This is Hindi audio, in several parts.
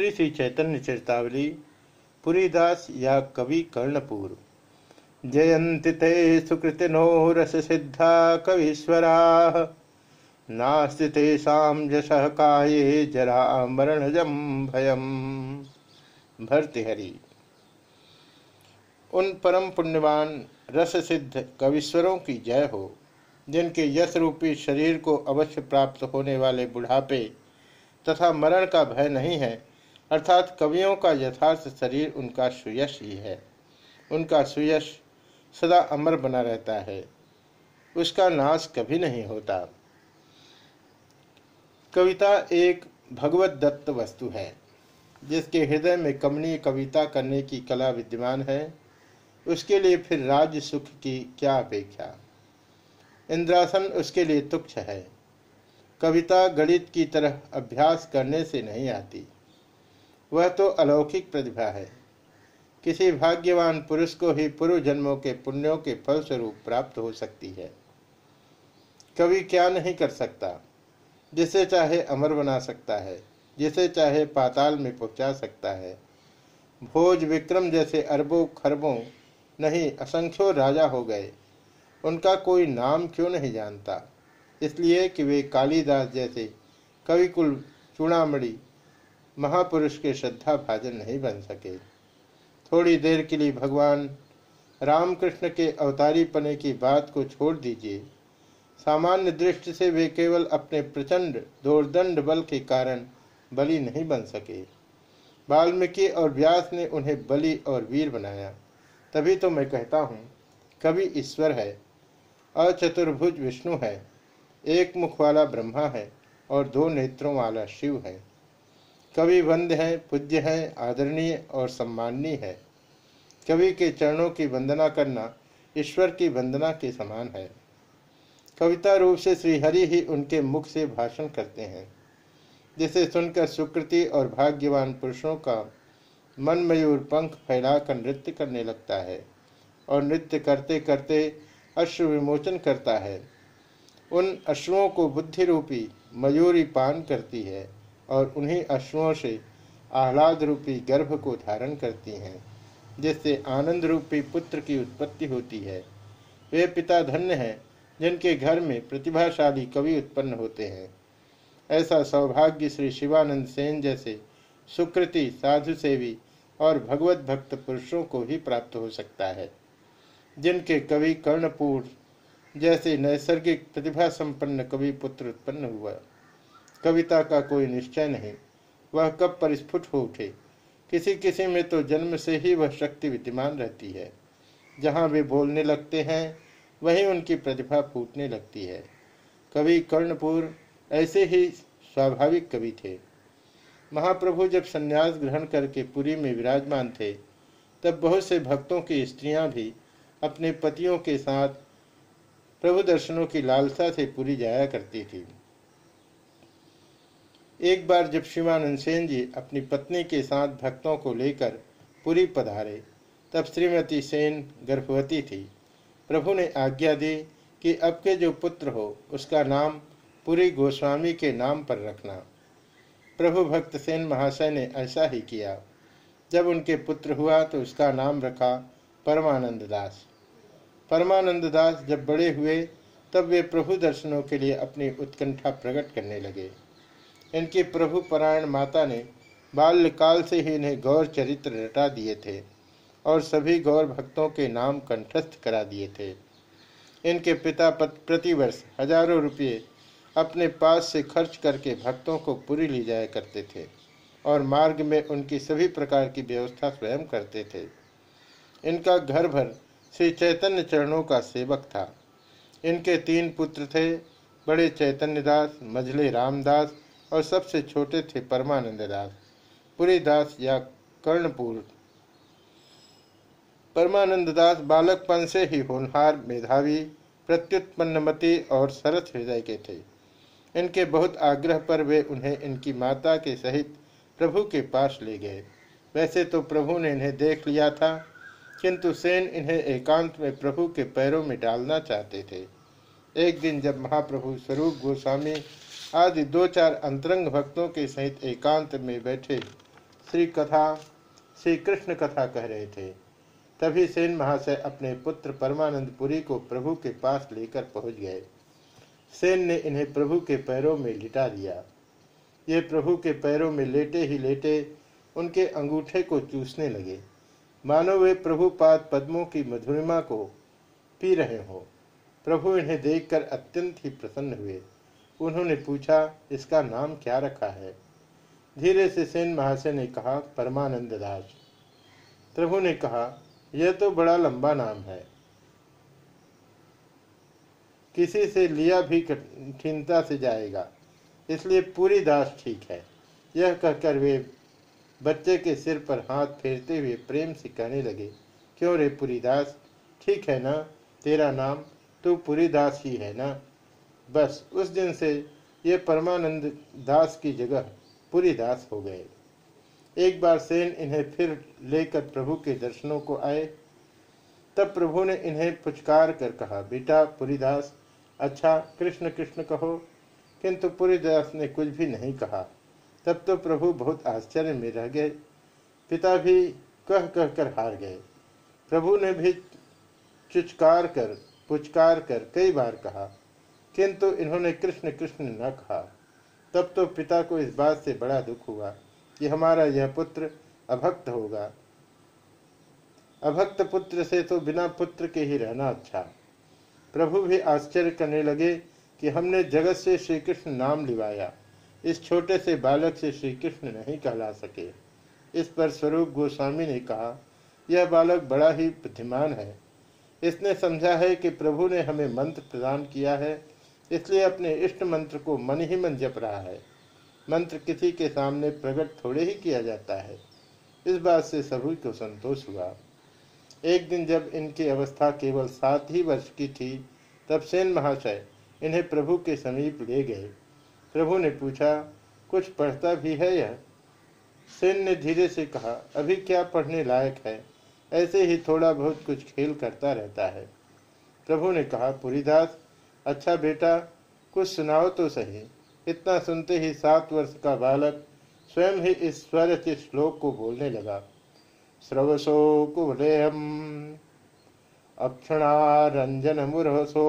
श्री श्री चैतन्य चेतावली पुरीदास या कवि कर्णपुर। जयंति ते सुकृतिनो रस सिद्धा कवीश्वरा, नास्ति तेषां यशः काये जरा मरणजम भयम। भर्तृहरि उन परम पुण्यवान, रस सिद्ध कविश्वरों की जय हो, जिनके यश रूपी शरीर को अवश्य प्राप्त होने वाले बुढ़ापे तथा मरण का भय नहीं है अर्थात कवियों का यथार्थ शरीर उनका सुयश ही है। उनका सुयश सदा अमर बना रहता है। उसका नाश कभी नहीं होता। कविता एक भगवत दत्त वस्तु है, जिसके हृदय में कमनीय कविता करने की कला विद्यमान है। उसके लिए फिर राज्य सुख की क्या अपेक्षा? इंद्रासन उसके लिए तुक्ष है। कविता गणित की तरह अभ्यास करने से नहीं आती। वह तो अलौकिक प्रतिभा है। किसी भाग्यवान पुरुष को ही पूर्व जन्मों के पुण्यों के फलस्वरूप प्राप्त हो सकती है। कवि क्या नहीं कर सकता। जिसे चाहे अमर बना सकता है, जिसे चाहे पाताल में पहुँचा सकता है। भोज विक्रम जैसे अरबों खरबों नहीं असंख्यों राजा हो गए। उनका कोई नाम क्यों नहीं जानता। इसलिए कि वे कालिदास जैसे कविकुल चूड़ामणि महापुरुष के श्रद्धा भाजन नहीं बन सके। थोड़ी देर के लिए भगवान रामकृष्ण के अवतारी पने की बात को छोड़ दीजिए। सामान्य दृष्टि से वे केवल अपने प्रचंड, दोर्दंड बल के कारण बलि नहीं बन सके। वाल्मीकि और व्यास ने उन्हें बलि और वीर बनाया। तभी तो मैं कहता हूँ, कवि ईश्वर है, अचतुर्भुज विष्णु है, एक मुख वाला ब्रह्मा है और दो नेत्रों वाला शिव है। कवि वंद है, पूज्य है, आदरणीय और सम्माननीय है। कवि के चरणों की वंदना करना ईश्वर की वंदना के समान है। कविता रूप से श्रीहरि ही उनके मुख से भाषण करते हैं, जिसे सुनकर सुकृति और भाग्यवान पुरुषों का मन मयूर पंख फैलाकर नृत्य करने लगता है और नृत्य करते करते अश्रु विमोचन करता है। उन अश्रुओं को बुद्धि रूपी मयूरी पान करती है। और उन्हीं अश्रुओं से आह्लाद रूपी गर्भ को धारण करती हैं, जिससे आनंद रूपी पुत्र की उत्पत्ति होती है। वे पिता धन्य हैं, जिनके घर में प्रतिभाशाली कवि उत्पन्न होते हैं। ऐसा सौभाग्य श्री शिवानंद सेन जैसे सुकृति साधु सेवी और भगवत भक्त पुरुषों को ही प्राप्त हो सकता है, जिनके कवि कर्णपुर जैसे नैसर्गिक प्रतिभा संपन्न कवि पुत्र उत्पन्न हुआ। कविता का कोई निश्चय नहीं। वह कब परिस्फुट हो उठे? किसी किसी में तो जन्म से ही वह शक्ति विद्यमान रहती है। जहाँ वे बोलने लगते हैं, वहीं उनकी प्रतिभा फूटने लगती है। कवि कर्णपुर ऐसे ही स्वाभाविक कवि थे। महाप्रभु जब संन्यास ग्रहण करके पुरी में विराजमान थे, तब बहुत से भक्तों की स्त्रियाँ भी अपने पतियों के साथ प्रभु दर्शनों की लालसा से पुरी जाया करती थी। एक बार जब शिवानंद सेन जी अपनी पत्नी के साथ भक्तों को लेकर पुरी पधारे, तब श्रीमती सेन गर्भवती थी। प्रभु ने आज्ञा दी कि अब के जो पुत्र हो, उसका नाम पुरी गोस्वामी के नाम पर रखना। प्रभु भक्त सेन महाशय ने ऐसा ही किया। जब उनके पुत्र हुआ तो उसका नाम रखा परमानंद दास। परमानंद दास जब बड़े हुए, तब वे प्रभु दर्शनों के लिए अपनी उत्कंठा प्रकट करने लगे। इनकी प्रभु परायण माता ने बाल्यकाल से ही इन्हें गौर चरित्र रटा दिए थे और सभी गौर भक्तों के नाम कंठस्थ करा दिए थे। इनके पिता प्रतिवर्ष हज़ारों रुपये अपने पास से खर्च करके भक्तों को पूरी ली जाया करते थे और मार्ग में उनकी सभी प्रकार की व्यवस्था स्वयं करते थे। इनका घर भर श्री चैतन्य चरणों का सेवक था। इनके तीन पुत्र थे, बड़े चैतन्य दास मझले रामदास और सबसे छोटे थे परमानंद दास, पुरी दास या कर्णपुर। परमानंद दास बालकपन से ही होनहार मेधावी, प्रत्युत्पन्नमति और सरस हृदय के थे। इनके बहुत आग्रह पर वे उन्हें इनकी माता के सहित प्रभु के पास ले गए। वैसे तो प्रभु ने इन्हें देख लिया था, किंतु सेन इन्हें एकांत में प्रभु के पैरों में डालना चाहते थे। एक दिन जब महाप्रभु स्वरूप गोस्वामी आदि दो चार अंतरंग भक्तों के सहित एकांत में बैठे श्री कथा, श्री कृष्ण कथा कह रहे थे। तभी सेन महाशय अपने पुत्र परमानंद पुरी को प्रभु के पास लेकर पहुँच गए। सेन ने इन्हें प्रभु के पैरों में लिटा दिया। ये प्रभु के पैरों में लेटे ही लेटे उनके अंगूठे को चूसने लगे। मानो वे प्रभुपाद पद्मों की मधुरिमा को पी रहे हो। प्रभु इन्हें देखकर अत्यंत ही प्रसन्न हुए। उन्होंने पूछा, इसका नाम क्या रखा है? धीरे से सेन महाशय ने कहा, परमानंद दास। प्रभु ने कहा, यह तो बड़ा लंबा नाम है। किसी से लिया भी कठिनता से जाएगा, इसलिए पूरी दास ठीक है। यह कहकर वे बच्चे के सिर पर हाथ फेरते हुए प्रेम से कहने लगे, क्यों रे पुरीदास ठीक है ना? तेरा नाम तो तू पुरीदास ही है ना? बस उस दिन से ये परमानंद दास की जगह पुरीदास हो गए। एक बार सेन इन्हें फिर लेकर प्रभु के दर्शनों को आए। तब प्रभु ने इन्हें पुचकार कर कहा, बेटा पुरीदास अच्छा कृष्ण कृष्ण कहो, किंतु पुरीदास ने कुछ भी नहीं कहा। तब तो प्रभु बहुत आश्चर्य में रह गए। पिता भी कह कह कर हार गए। प्रभु ने भी चुचकार कर, पुचकार कर कई बार कहा किंतु इन्होंने कृष्ण कृष्ण न कहा। तब तो पिता को इस बात से बड़ा दुख हुआ कि हमारा यह पुत्र अभक्त होगा। अभक्त पुत्र से तो बिना पुत्र के ही रहना अच्छा। प्रभु भी आश्चर्य करने लगे कि हमने जगत से श्री कृष्ण नाम लिवाया। इस छोटे से बालक से श्री कृष्ण नहीं कहला सके। इस पर स्वरूप गोस्वामी ने कहा, यह बालक बड़ा ही बुद्धिमान है। इसने समझा है कि प्रभु ने हमें मंत्र प्रदान किया है इसलिए अपने इष्ट मंत्र को मन ही मन जप रहा है। मंत्र किसी के सामने प्रकट थोड़े ही किया जाता है। इस बात से सभी को संतोष हुआ। एक दिन जब इनकी अवस्था केवल सात ही वर्ष की थी, तब सेन महाशय इन्हें प्रभु के समीप ले गए। प्रभु ने पूछा, कुछ पढ़ता भी है यह? सेन ने धीरे से कहा, अभी क्या पढ़ने लायक है? ऐसे ही थोड़ा बहुत कुछ खेल करता रहता है। प्रभु ने कहा, पुरीदास अच्छा बेटा, कुछ सुनाओ तो सही। इतना सुनते ही सात वर्ष का बालक स्वयं ही इस स्वर श्लोक को बोलने लगा। स्रवसो कुलेयम अक्षणारंजन मुरहसो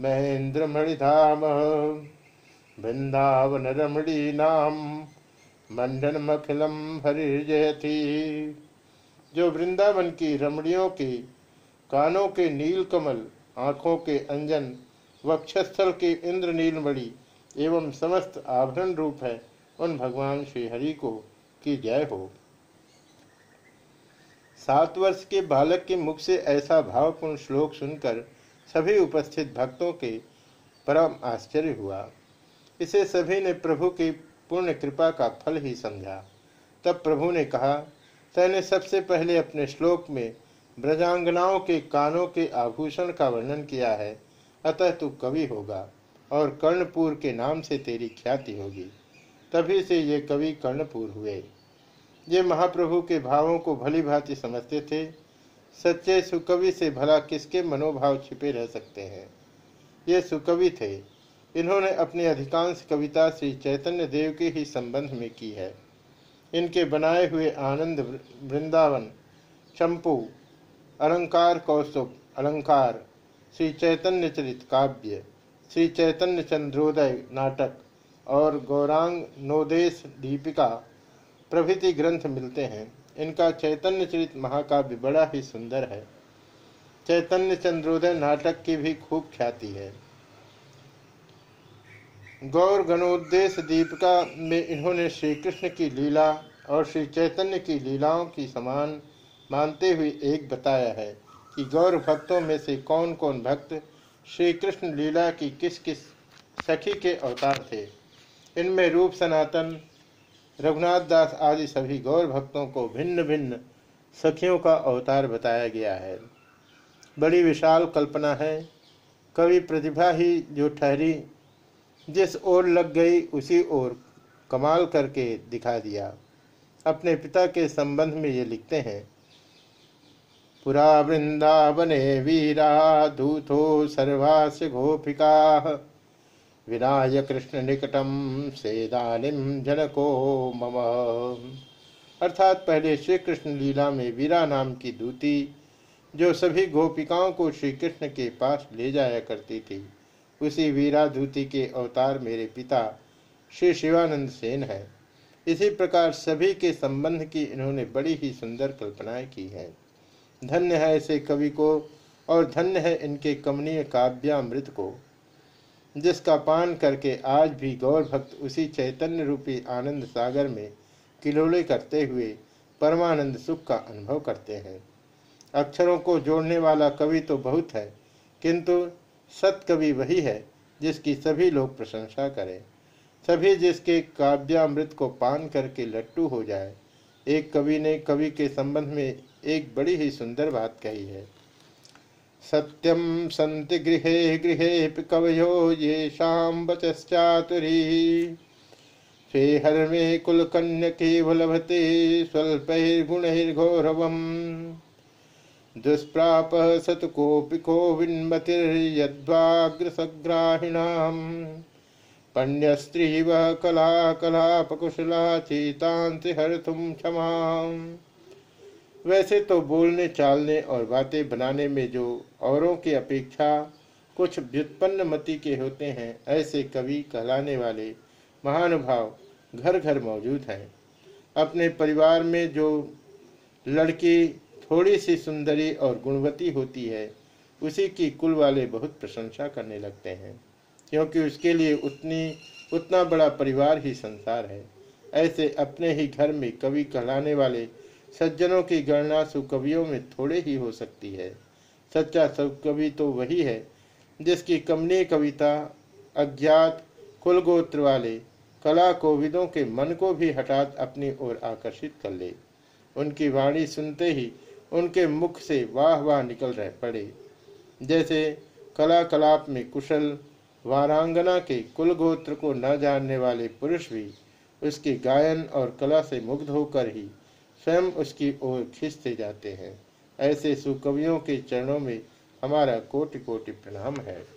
महेंद्र मणिधाम वृंदावन रमणी नाम मंडन मखिलम हरिजयती। जो वृंदावन की रमणियों के कानों के नील कमल आँखों के अंजन वक्षस्थल के इंद्र नीलमणि एवं समस्त आभरण रूप है, उन भगवान श्री हरि को की जय हो। सात वर्ष के बालक के मुख से ऐसा भावपूर्ण श्लोक सुनकर सभी उपस्थित भक्तों के परम आश्चर्य हुआ। इसे सभी ने प्रभु की पूर्ण कृपा का फल ही समझा। तब प्रभु ने कहा, तैने सबसे पहले अपने श्लोक में ब्रजांगनाओं के कानों के आभूषण का वर्णन किया है, अतः तू कवि होगा और कर्णपुर के नाम से तेरी ख्याति होगी। तभी से ये कवि कर्णपुर हुए। ये महाप्रभु के भावों को भली भांति समझते थे। सच्चे सुकवि से भला किसके मनोभाव छिपे रह सकते हैं? ये सुकवि थे। इन्होंने अपनी अधिकांश कविता श्री चैतन्य देव के ही संबंध में की है। इनके बनाए हुए आनंद वृंदावन, चंपू अलंकार कौस्तुभ, अलंकार। श्री चैतन्य चरित काव्य, श्री चैतन्य चंद्रोदय नाटक और गौरांग नोदेश दीपिका प्रभृति ग्रंथ मिलते हैं। इनका चैतन्य चरित महाकाव्य बड़ा ही सुंदर है। चैतन्य चंद्रोदय नाटक की भी खूब ख्याति है। गौर गणोद्देश्य दीपिका में इन्होंने श्री कृष्ण की लीला और श्री चैतन्य की लीलाओं की समान मानते हुए एक बताया है कि गौर भक्तों में से कौन कौन भक्त श्री कृष्ण लीला की किस किस सखी के अवतार थे? इनमें रूप सनातन, रघुनाथ दास आदि सभी गौर भक्तों को भिन्न भिन्न सखियों का अवतार बताया गया है। बड़ी विशाल कल्पना है। कवि प्रतिभा ही जो ठहरी, जिस ओर लग गई, उसी ओर कमाल करके दिखा दिया। अपने पिता के संबंध में ये लिखते हैं पुरा वृंदावने वीरा धूतो सर्वास गोपिका। विनाय कृष्ण निकटम सेदानिम जनको मम। अर्थात पहले श्री कृष्ण लीला में वीरा नाम की दूती, जो सभी गोपिकाओं को श्री कृष्ण के पास ले जाया करती थी, उसी वीरा दूती के अवतार मेरे पिता श्री शिवानंद सेन है। इसी प्रकार सभी के संबंध की इन्होंने बड़ी ही सुंदर कल्पनाएँ की हैं। धन्य है ऐसे कवि को, और धन्य है इनके कमनीय काव्यामृत को, जिसका पान करके आज भी गौर भक्त उसी चैतन्य रूपी आनंद सागर में किलोले करते हुए परमानंद सुख का अनुभव करते हैं। अक्षरों को जोड़ने वाला कवि तो बहुत है, किंतु सत कवि वही है जिसकी सभी लोग प्रशंसा करें। सभी जिसके काव्यामृत को पान करके लट्टू हो जाए, एक कवि ने कवि के संबंध में एक बड़ी ही सुंदर बात कही है। सत्यम संति गृह गृह कवयो ये शाम बचातुरी स्वेहर में कुल कन्या केवलभते स्वल्पैर्गुणैर्घोरवम् दुष्प्राप सतकोपि कोविन्मतिर्यद्वाग्रसग्राहिणाम् पण्यस्त्रीव कला कलापकुशला चेतांति हरतुम क्षमा वैसे तो बोलने, चालने और बातें बनाने में जो औरों की अपेक्षा कुछ व्युत्पन्न मति के होते हैं, ऐसे कवि कहलाने वाले महानुभाव घर घर मौजूद हैं। अपने परिवार में जो लड़की थोड़ी सी सुंदरी और गुणवती होती है, उसी की कुल वाले बहुत प्रशंसा करने लगते हैं, क्योंकि उसके लिए उतनी, उतना बड़ा परिवार ही संसार है। ऐसे अपने ही घर में कवि कहलाने वाले सज्जनों की गणना सुकवियों में थोड़े ही हो सकती है। सच्चा सुकवि तो वही है, जिसकी कमनीय कविता, अज्ञात कुलगोत्र वाले कला कोविदों के मन को भी हठात अपनी ओर आकर्षित कर ले। उनकी वाणी सुनते ही उनके मुख से वाह वाह निकल रहे पड़े। जैसे कला कलाप में कुशल वारांगना के कुल गोत्र को न जानने वाले पुरुष भी उसके गायन और कला से मुग्ध होकर ही स्वयं उसकी ओर खींचते जाते हैं। ऐसे सुकवियों के चरणों में हमारा कोटि कोटि प्रणाम है।